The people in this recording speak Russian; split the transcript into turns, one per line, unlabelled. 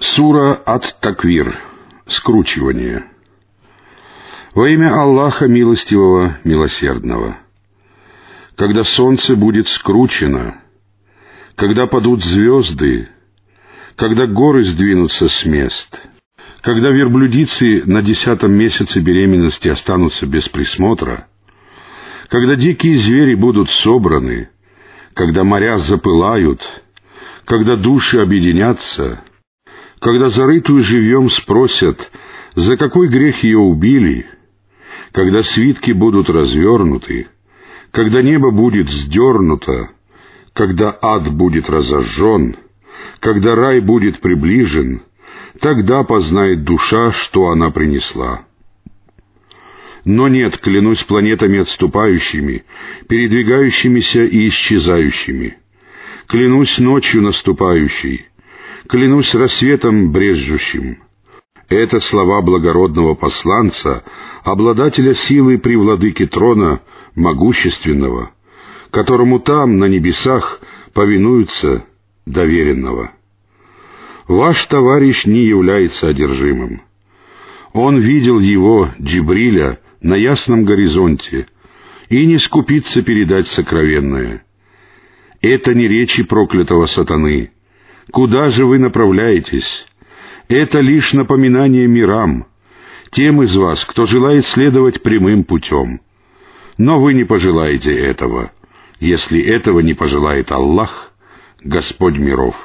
Сура Ат-Таквир. Скручивание. Во имя Аллаха Милостивого, Милосердного. Когда солнце будет скручено, когда падут звезды, когда горы сдвинутся с мест, когда верблюдицы на десятом месяце беременности останутся без присмотра, когда дикие звери будут собраны, когда моря запылают, когда души объединятся — когда зарытую живьем спросят, за какой грех ее убили, когда свитки будут развернуты, когда небо будет сдернуто, когда ад будет разожжен, когда рай будет приближен, тогда познает душа, что она принесла. Но нет, клянусь планетами отступающими, передвигающимися и исчезающими. Клянусь ночью наступающей, клянусь рассветом брежущим. Это слова благородного посланца, обладателя силы при владыке трона, могущественного, которому там, на небесах, повинуются доверенного. Ваш товарищ не является одержимым. Он видел его, Джибриля, на ясном горизонте, и не скупится передать сокровенное. Это не речи проклятого сатаны, Куда же вы направляетесь? Это лишь напоминание мирам, тем из вас, кто желает следовать прямым путем. Но вы не пожелаете этого, если этого не пожелает Аллах, Господь миров.